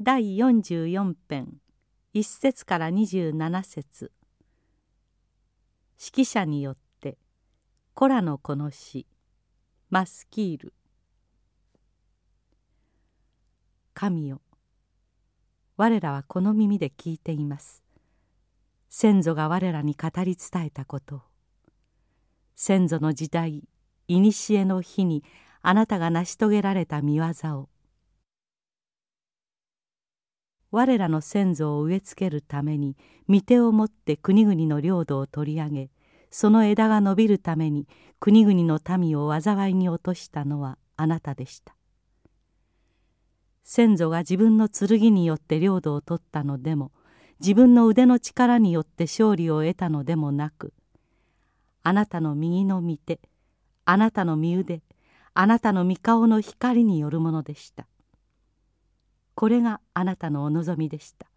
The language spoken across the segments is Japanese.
第44編1節から27節。指揮者によって「コラのこの詩マスキール」神よ我らはこの耳で聞いています。先祖が我らに語り伝えたことを。先祖の時代古の日にあなたが成し遂げられた見業を。我らの先祖を植え付けるために御手をもって国々の領土を取り上げその枝が伸びるために国々の民を災いに落としたのはあなたでした。先祖が自分の剣によって領土を取ったのでも自分の腕の力によって勝利を得たのでもなくあなたの右の御手あなたの身腕あなたの御顔の光によるものでした。これがあなたのお望みでした。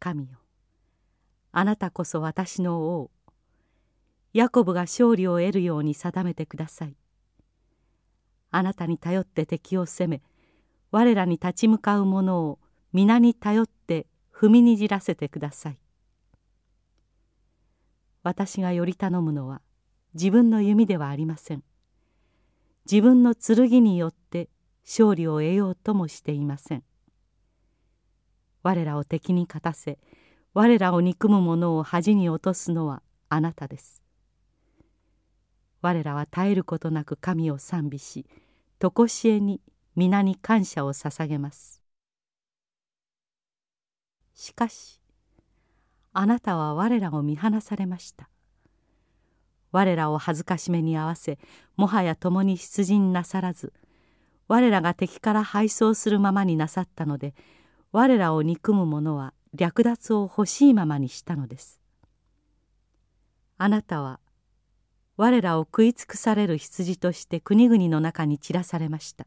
神よあなたこそ私の王。ヤコブが勝利を得るように定めてください。あなたに頼って敵を攻め我らに立ち向かう者を皆に頼って踏みにじらせてください。私がより頼むのは自分の弓ではありません。自分の剣によって勝利を得ようともしていません。我らを敵に勝たせ我らを憎む者を恥に落とすのはあなたです。我らは絶えることなく神を賛美し常しえに皆に感謝を捧げます。しかしあなたは我らを見放されました。我らを恥ずかしめに合わせもはや共に出陣なさらず我らが敵から敗走するままになさったので我らを憎む者は略奪を欲しいままにしたのです。あなたは我らを食い尽くされる羊として国々の中に散らされました。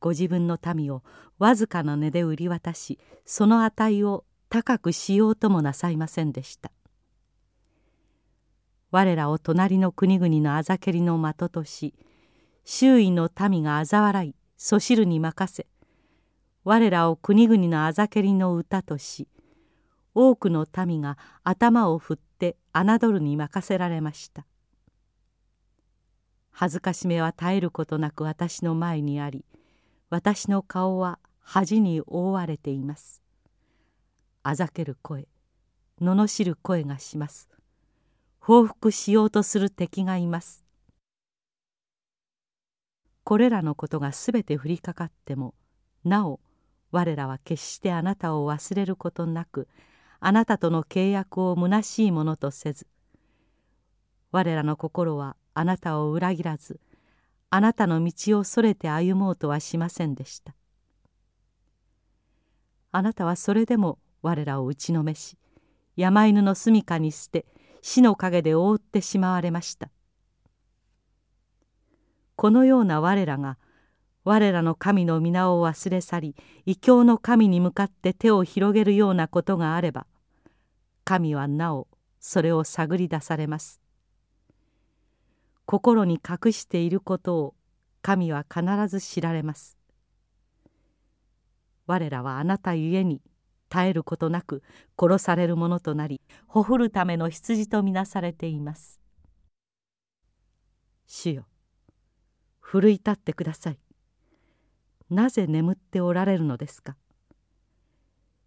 ご自分の民をわずかな値で売り渡しその値を高くしようともなさいませんでした。我らを隣の国々のあざけりの的とし周囲の民が嘲笑いそしるに任せ我らを国々のあざけりの歌とし多くの民が頭を振って侮るに任せられました。恥ずかしめは絶えることなく私の前にあり私の顔は恥に覆われています。あざける声罵る声がします。報復しようとする敵がいます。これらのことがすべて降りかかってもなお我らは決してあなたを忘れることなくあなたとの契約を虚しいものとせず我らの心はあなたを裏切らずあなたの道をそれて歩もうとはしませんでした。あなたはそれでも我らを打ちのめし山犬の住みかに捨て死の陰で覆ってしまわれました。このような我らが我らの神の皆を忘れ去り異教の神に向かって手を広げるようなことがあれば神はなおそれを探り出されます。心に隠していることを神は必ず知られます。我らはあなたゆえに絶えることなく殺されるものとなりほふるための羊とみなされています。主よ奮い立ってください。なぜ眠っておられるのですか？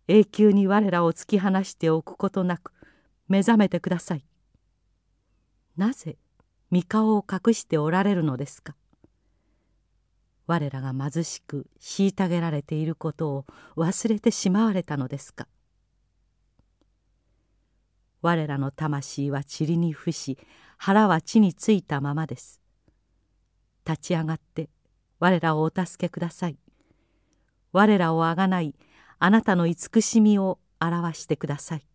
永久に我らを突き放しておくことなく目覚めてください。なぜ御顔を隠しておられるのですか？我らが貧しく虐げられていることを忘れてしまわれたのですか？我らの魂は塵に伏し腹は地についたままです。立ち上がって我らをお助けください。我らをあがないあなたの慈しみを表してください。